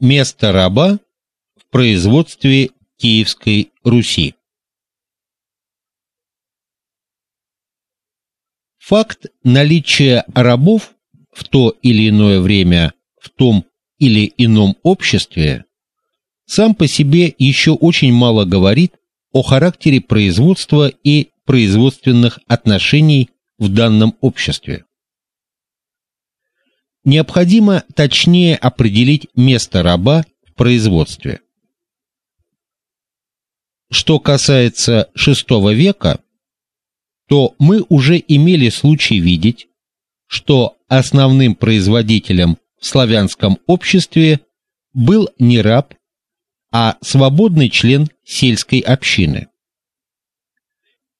Место раба в производстве Киевской Руси. Факт наличия рабов в то или иное время в том или ином обществе сам по себе еще очень мало говорит о характере производства и производственных отношений в данном обществе. Необходимо точнее определить место раба в производстве. Что касается VI века, то мы уже имели случай видеть, что основным производителем в славянском обществе был не раб, а свободный член сельской общины.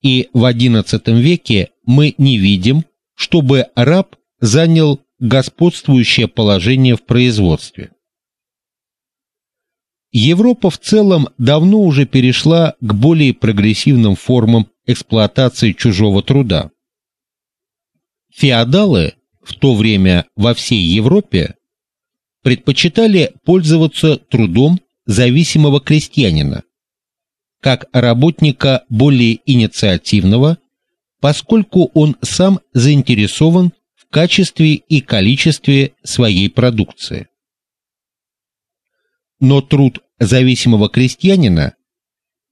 И в XI веке мы не видим, чтобы раб занял господствующее положение в производстве. Европа в целом давно уже перешла к более прогрессивным формам эксплуатации чужого труда. Феодалы в то время во всей Европе предпочитали пользоваться трудом зависимого крестьянина как работника более инициативного, поскольку он сам заинтересован качестве и количестве своей продукции. Но труд зависимого крестьянина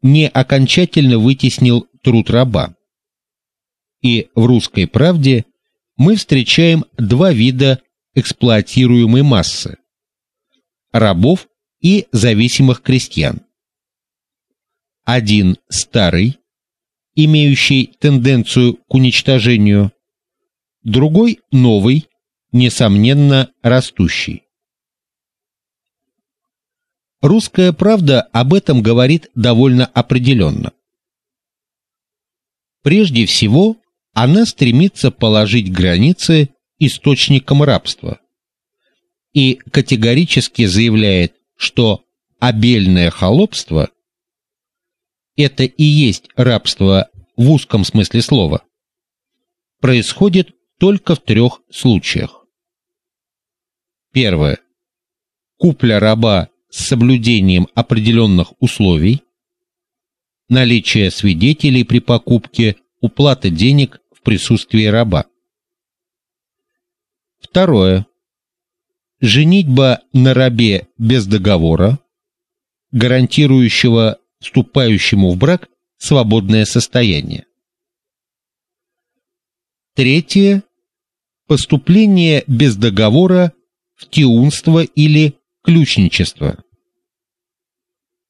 не окончательно вытеснил труд раба. И в русской правде мы встречаем два вида эксплуатируемой массы: рабов и зависимых крестьян. Один старый, имеющий тенденцию к уничтожению, другой новый, несомненно, растущий. Русская правда об этом говорит довольно определенно. Прежде всего, она стремится положить границы источникам рабства и категорически заявляет, что обельное холопство это и есть рабство в узком смысле слова. Происходит только в трех случаях. Первое купля раба с соблюдением определенных условий, наличие свидетелей при покупке, уплата денег в присутствии раба. Второе. Женитьба на рабе без договора, гарантирующего вступающему в брак свободное состояние. Третье. Поступление без договора в тиунство или ключничество.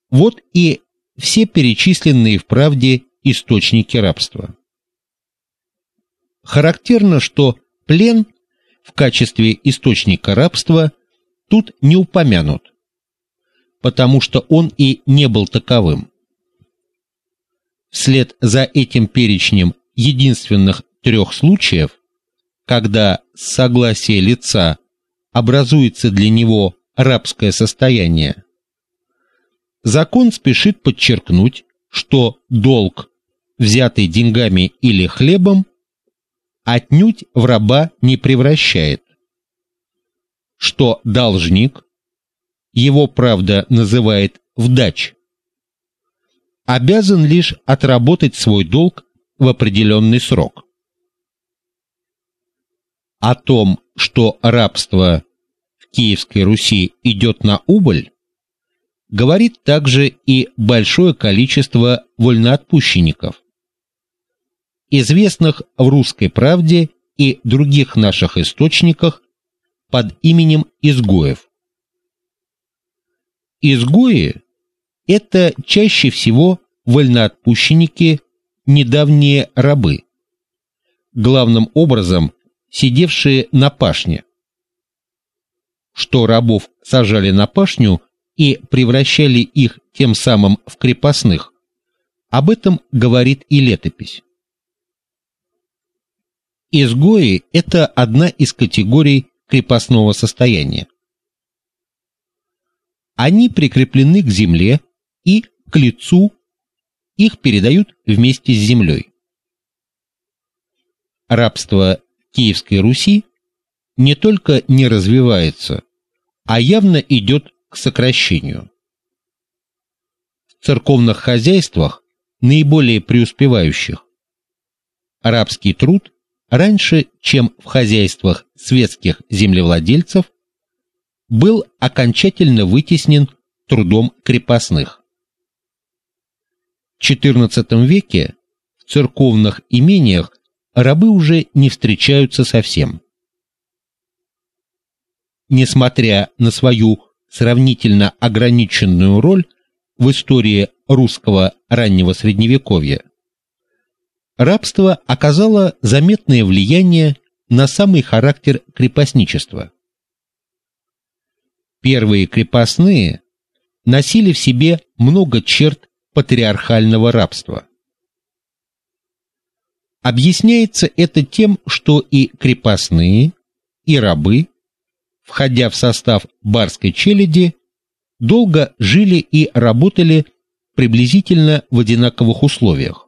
Вот и все перечисленные в правде источники рабства. Характерно, что плен в качестве источника рабства тут не упомянут, потому что он и не был таковым. Вслед за этим перечнем единственных трех случаев, когда с согласия лица образуется для него рабское состояние, закон спешит подчеркнуть, что долг, взятый деньгами или хлебом, отнюдь в раба не превращает, что должник его правда называет вдач, обязан лишь отработать свой долг в определенный срок. О том, что рабство в Киевской Руси идет на убыль, говорит также и большое количество вольноотпущенников, известных в Русской правде и других наших источниках под именем изгоев. Изгои это чаще всего вольноотпущенники, недавние рабы, главным образом сидевшие на пашне. Что рабов сажали на пашню и превращали их тем самым в крепостных, об этом говорит и летопись. Изгои это одна из категорий крепостного состояния. Они прикреплены к земле и к лицу их передают вместе с землей. Рабство Киевской Руси не только не развивается, а явно идет к сокращению. В церковных хозяйствах, наиболее преуспевающих, арабский труд раньше, чем в хозяйствах светских землевладельцев, был окончательно вытеснен трудом крепостных. В XIV веке в церковных имениях рабы уже не встречаются совсем. Несмотря на свою сравнительно ограниченную роль в истории русского раннего средневековья, рабство оказало заметное влияние на самый характер крепостничества. Первые крепостные носили в себе много черт патриархального рабства. Объясняется это тем, что и крепостные, и рабы, входя в состав барской челяди, долго жили и работали приблизительно в одинаковых условиях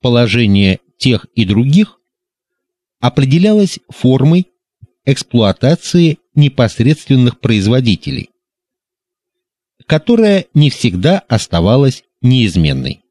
положение тех и других определялось формой эксплуатации непосредственных производителей, которая не всегда оставалась неизменной.